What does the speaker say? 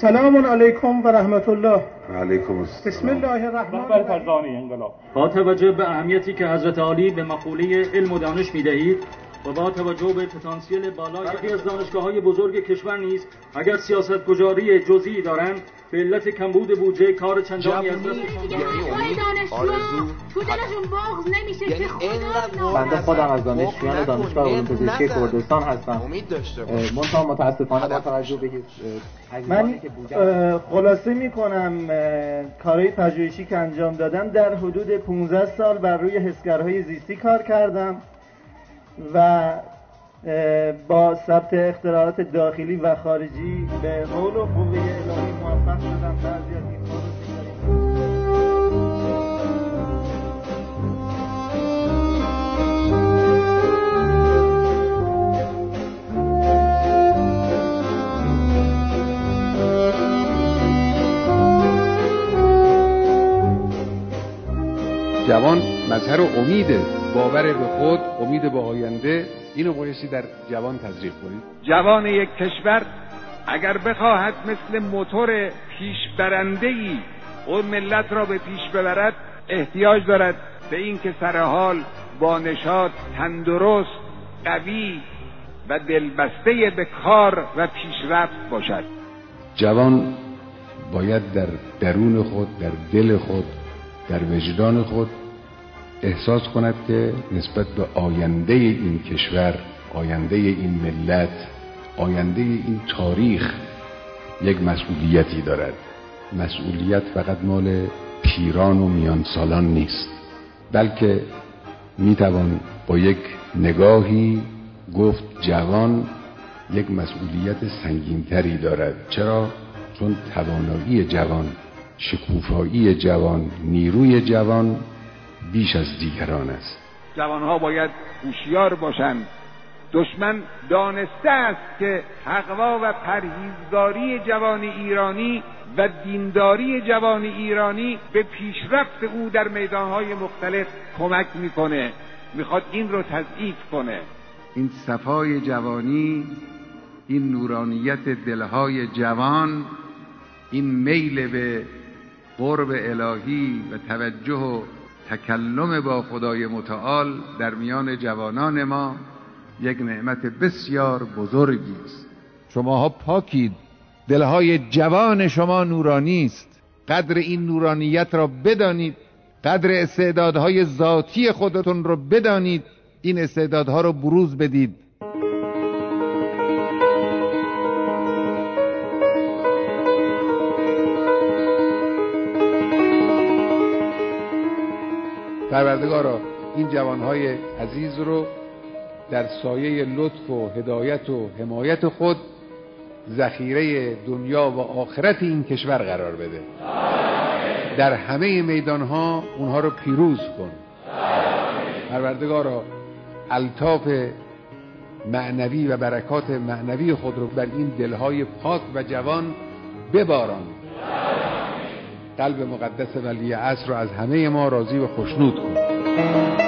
سلام علیکم و رحمت الله. علیکم السلام. بسم الله الرحمن الرحیم. با توجه به اهمیتی که حضرت عالی به مقوله علم و دانش می‌دهید و با توجه به پتانسیل بالای برخی از دانشگاه های بزرگ کشور نیز اگر سیاست گذاری جزئی دارند به علت کمبود بودجه کار چندانی از دستشان یعنی امید آرزو تو دلشون بغض نمیشه یعنی که خدا بنده خودم از دانشجویان دانشگاه علوم پزشکی کردستان هستم. امید داشته باش متاسفانه با توجه به من خلاصه می کنم کارهای پژوهشی که انجام دادم. در حدود 15 سال بر روی حسگرهای زیستی کار کردم و با ثبت اختراعات داخلی و خارجی به حول و قوه الهی موفق شدم بعضی از این. جوان مظهر امیده باور به خود امید به آینده اینو بایستی در جوان تزریق کنید جوان یک کشور اگر بخواهد مثل موتور پیش برنده ای اون ملت را به پیش ببرد احتیاج دارد به اینکه سر حال با نشاط تندرست قوی و دلبسته به کار و پیشرفت باشد. جوان باید در درون خود در دل خود در وجدان خود احساس کند که نسبت به آینده این کشور آینده این ملت آینده این تاریخ یک مسئولیتی دارد مسئولیت فقط مال پیران و میان سالان نیست بلکه می‌توان با یک نگاهی گفت جوان یک مسئولیت سنگینتری دارد چرا؟ چون توانایی جوان شکوفایی جوان نیروی جوان بیش از دیگران است. جوانها باید هوشیار باشند. دشمن دانسته است که تقوا و پرهیزگاری جوان ایرانی و دینداری جوان ایرانی به پیشرفت او در میدانهای مختلف کمک می‌کنه. می‌خواد این رو تضعیف کنه. این صفای جوانی این نورانیت دلهای جوان این میل به قرب الهی و توجه و تکلم با خدای متعال در میان جوانان ما یک نعمت بسیار بزرگی است. شماها پاکید دلهای جوان شما نورانی است. قدر این نورانیت را بدانید. قدر استعدادهای ذاتی خودتون را بدانید. این استعدادها را بروز بدید. پروردگارا این جوانهای عزیز رو در سایه لطف و هدایت و حمایت خود ذخیره دنیا و آخرت این کشور قرار بده. در همه میدانها اونها رو پیروز کن. پروردگارا الطاف معنوی و برکات معنوی خود رو بر این دلهای پاک و جوان بباران. قلب مقدس ولی عصر رو از همه ما راضی و خشنود کن.